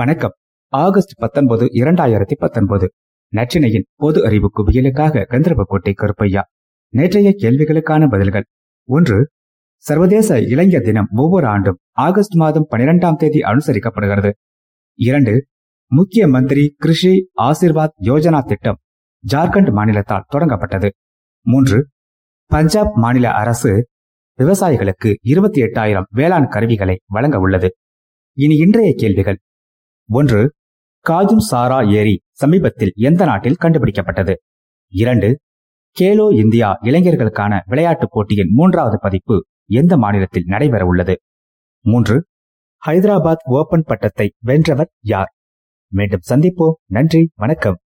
வணக்கம். ஆகஸ்ட் பத்தொன்பது இரண்டாயிரத்தி பத்தொன்பது. நற்றினையின் பொது அறிவு குவியலுக்காக கந்தரவக்கோட்டை கருப்பையா. நேற்றைய கேள்விகளுக்கான பதில்கள். ஒன்று சர்வதேச இளைஞர் தினம் ஒவ்வொரு ஆண்டும் ஆகஸ்ட் மாதம் பனிரெண்டாம் தேதி அனுசரிக்கப்படுகிறது. இரண்டு முக்கிய மந்திரி கிருஷி ஆசிர்வாத் யோஜனா திட்டம் ஜார்க்கண்ட் மாநிலத்தால் தொடங்கப்பட்டது. மூன்று பஞ்சாப் மாநில அரசு விவசாயிகளுக்கு இருபத்தி எட்டாயிரம் வேளாண் கருவிகளை வழங்க உள்ளது. இனி இன்றைய கேள்விகள். ஒன்று காஜும் சாரா ஏரி சமீபத்தில் எந்த நாட்டில் கண்டுபிடிக்கப்பட்டது? இரண்டு கேலோ இந்தியா இளைஞர்களுக்கான விளையாட்டுப் போட்டியின் மூன்றாவது பதிப்பு எந்த மாநிலத்தில் நடைபெற உள்ளது மூன்று ஹைதராபாத் ஓபன் பட்டத்தை வென்றவர் யார்? மீண்டும் சந்திப்போம். நன்றி வணக்கம்.